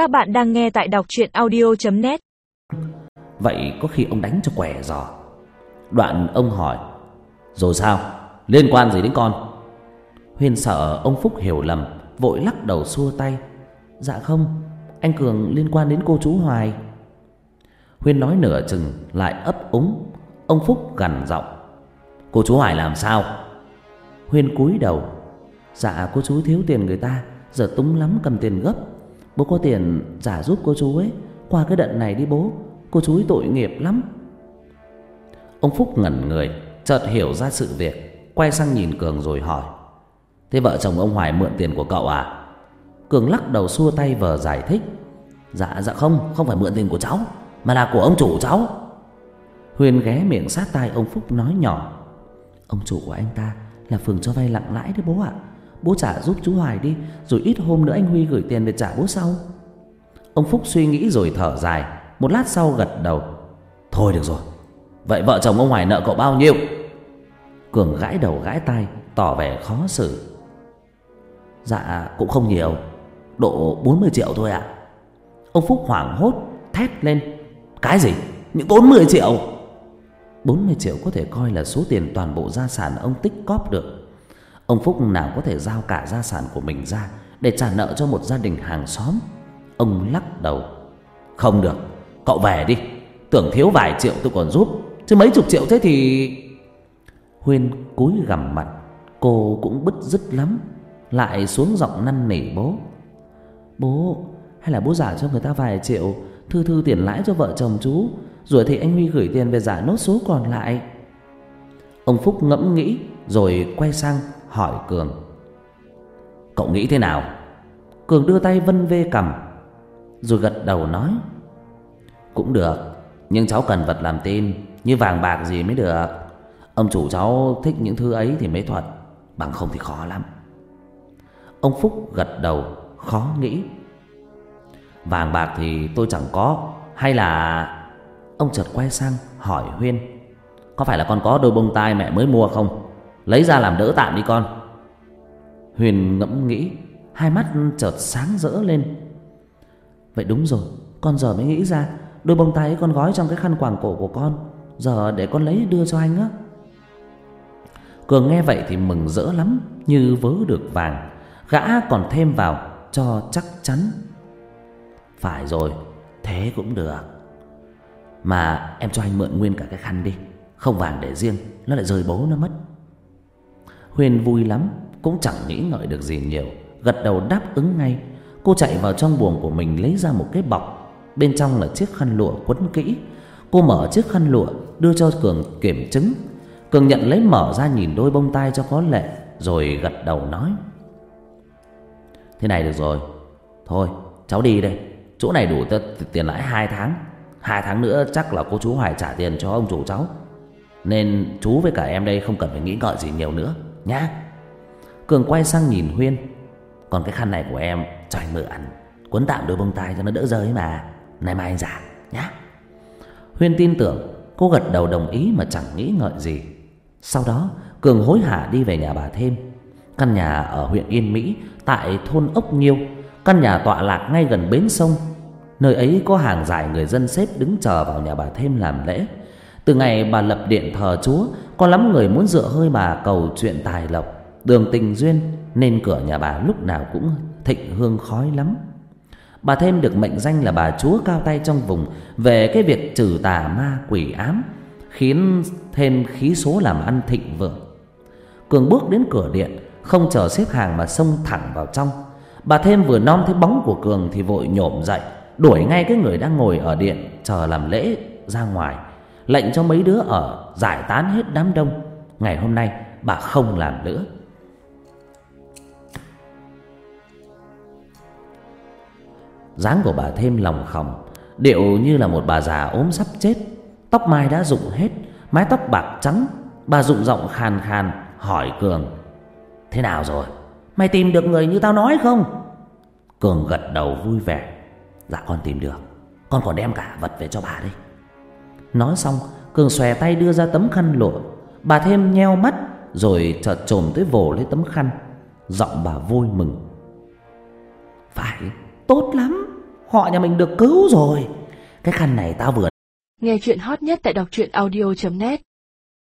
Các bạn đang nghe tại đọc chuyện audio.net Vậy có khi ông đánh cho quẻ giò. Đoạn ông hỏi, Rồi sao? Liên quan gì đến con? Huyên sợ ông Phúc hiểu lầm, Vội lắc đầu xua tay. Dạ không, Anh Cường liên quan đến cô chú Hoài. Huyên nói nửa chừng, Lại ấp úng. Ông Phúc gằn giọng, Cô chú Hoài làm sao? Huyên cúi đầu Dạ cô chú thiếu tiền người ta, Giờ túng lắm cầm tiền gấp. Bố có tiền trả giúp cô chú ấy. Qua cái đợt này đi bố, Cô chú ấy tội nghiệp lắm. Ông Phúc ngẩn người, Chợt hiểu ra sự việc, Quay sang nhìn Cường rồi hỏi, Thế vợ chồng ông Hoài mượn tiền của cậu à? Cường lắc đầu xua tay vờ giải thích Dạ dạ không Không phải mượn tiền của cháu, Mà là của ông chủ cháu. Huyền ghé miệng sát tai ông Phúc nói nhỏ, Ông chủ của anh ta là phường cho vay lặng lãi đấy bố ạ. Bố trả giúp chú Hoài đi, Rồi ít hôm nữa anh Huy gửi tiền về trả bố sau. Ông Phúc suy nghĩ rồi thở dài, Một lát sau gật đầu. Thôi được rồi, Vậy vợ chồng ông Hoài nợ cậu bao nhiêu? Cường gãi đầu gãi tay Tỏ vẻ khó xử. Dạ cũng không nhiều, Độ 40 triệu thôi ạ. Ông Phúc hoảng hốt, Thét lên. Cái gì? Những 40 triệu? 40 triệu có thể coi là số tiền toàn bộ gia sản ông tích cóp được. Ông Phúc nào có thể giao cả gia sản của mình ra Để trả nợ cho một gia đình hàng xóm? Ông lắc đầu. Không được, Cậu về đi. Tưởng thiếu vài triệu tôi còn giúp, Chứ mấy chục triệu thế thì Huyên cúi gằm mặt, Cô cũng bứt rứt lắm, Lại xuống giọng năn nỉ bố. Bố, Hay là bố giả cho người ta vài triệu, Thư thư tiền lãi cho vợ chồng chú, Rồi thì anh Huy gửi tiền về giả nốt số còn lại. Ông Phúc ngẫm nghĩ rồi quay sang hỏi Cường. Cậu nghĩ thế nào? Cường đưa tay vân vê cầm, Rồi gật đầu nói, Cũng được, Nhưng cháu cần vật làm tin, Như vàng bạc gì mới được. Ông chủ cháu thích những thứ ấy thì mới thuật, Bằng không thì khó lắm. Ông Phúc gật đầu, Khó nghĩ. Vàng bạc thì tôi chẳng có, Hay là Ông chợt quay sang hỏi Huyên, Có phải là con có đôi bông tai mẹ mới mua không? Lấy ra làm đỡ tạm đi con. Huyền ngẫm nghĩ, Hai mắt chợt sáng rỡ lên. Vậy đúng rồi, Con giờ mới nghĩ ra, Đôi bông tai con gói trong cái khăn quàng cổ của con. Giờ để con lấy đưa cho anh á. Cường nghe vậy thì mừng rỡ lắm, Như vớ được vàng. Gã còn thêm vào, cho chắc chắn. Phải rồi, Thế cũng được. Mà em cho anh mượn nguyên cả cái khăn đi, Không vàng để riêng, Nó lại rời bố nó mất. Huyền vui lắm, Cũng chẳng nghĩ ngợi được gì nhiều. Gật đầu đáp ứng ngay. Cô chạy vào trong buồng của mình lấy ra một cái bọc. Bên trong là chiếc khăn lụa quấn kỹ. Cô mở chiếc khăn lụa, Đưa cho Cường kiểm chứng. Cường nhận lấy mở ra nhìn đôi bông tai cho có lệ, Rồi gật đầu nói. Thế này được rồi. Thôi, cháu đi đây. Chỗ này đủ tiền lãi 2 tháng. Hai tháng nữa chắc là cô chú Hoài trả tiền cho ông chủ cháu. Nên chú với cả em đây không cần phải nghĩ ngợi gì nhiều nữa. Nhá. Cường quay sang nhìn Huyên. Còn cái khăn này của em, cho anh mượn. Quấn tạm đôi bông tai cho nó đỡ rơi mà. Nay mai anh giả nhá. Huyên tin tưởng, Cô gật đầu đồng ý mà chẳng nghĩ ngợi gì. Sau đó, Cường hối hả đi về nhà bà thêm. Căn nhà ở huyện Yên Mỹ, Tại thôn Ốc Nhiêu. Căn nhà tọa lạc ngay gần bến sông. Nơi ấy có hàng dài người dân xếp đứng chờ vào nhà bà thêm làm lễ. Từ ngày bà lập điện thờ chúa có lắm người muốn dựa hơi bà cầu chuyện tài lộc. Đường tình duyên, Nên cửa nhà bà lúc nào cũng thịnh hương khói lắm. Bà thêm được mệnh danh là bà chúa cao tay trong vùng, Về cái việc trừ tà ma quỷ ám, Khiến thêm khí số làm ăn thịnh vượng. Cường bước đến cửa điện, Không chờ xếp hàng mà xông thẳng vào trong. Bà thêm vừa non thấy bóng của Cường Thì vội nhổm dậy, Đuổi ngay cái người đang ngồi ở điện, Chờ làm lễ ra ngoài. Lệnh cho mấy đứa ở giải tán hết đám đông. Ngày hôm nay, bà không làm nữa. Dáng của bà thêm lòng khòng. Điệu như là một bà già ốm sắp chết. Tóc mai đã rụng hết, mái tóc bạc trắng. Bà rụng giọng khàn khàn, hỏi cường, thế nào rồi? Mày tìm được người như tao nói không? Cường gật đầu vui vẻ. Dạ con tìm được. Con còn đem cả vật về cho bà đây nói xong, cường xòe tay đưa ra tấm khăn lụa. Bà thêm nheo mắt, rồi chợt trồm tới vồ lấy tấm khăn. Giọng bà vui mừng. Phải, tốt lắm. Họ nhà mình được cứu rồi. Cái khăn này tao vừa Nghe chuyện hot nhất tại đọc truyện audio.net